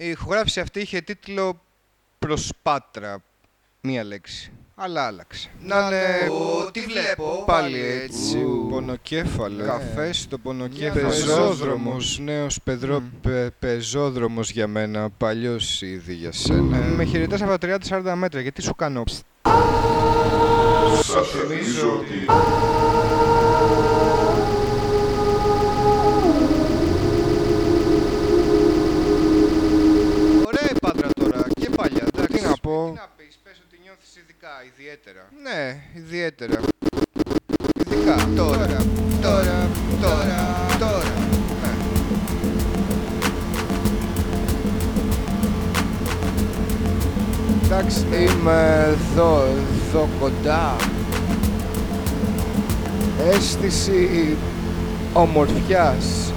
Η ηχογράφηση αυτή είχε τίτλο Προσπάτρα. Μία λέξη. Αλλά άλλαξε. Να είναι. Ω, τι βλέπω. Πάλι έτσι. Πονοκέφαλο. Καφέ στο πονοκέφαλο. Πεζόδρομος. Νέος πεδρό. πε- πεζόδρομος για μένα. Παλιός ήδη για σένα. Με χαιρετάς από τα 30-40 μέτρα. Γιατί σου κάνω. ψ- Σας θυμίζω ότι πω. Τι να πεις. Πες ότι νιώθεις ειδικά. Ιδιαίτερα. Ναι, ιδιαίτερα. Ειδικά. Τώρα. Τώρα. Τώρα. Τώρα. Ναι. Εντάξει, είμαι εδώ, εδώ κοντά. Αίσθηση ομορφιάς,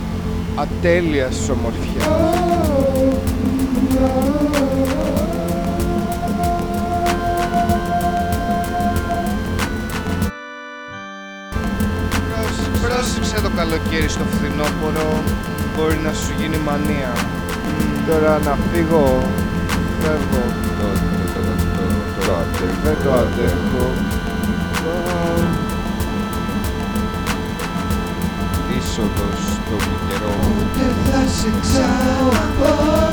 ατέλειας ομορφιάς. Πρόσεξε- Πρόσεξε το καλοκαίρι στο φθινόπωρο. Μπορεί να σου γίνει μανία. Τώρα να φύγω, φεύγω. Το, το, το, το, το, το αντέχω. Δεν το αντέχω. Είσοδος στο καιρό. Δεν θα σε ξαναπόψε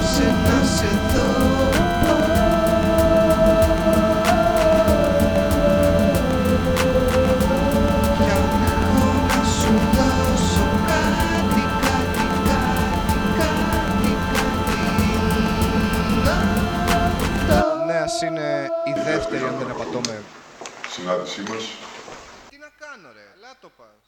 είναι η δεύτερη αν δεν απατώμε. συνάντησή μας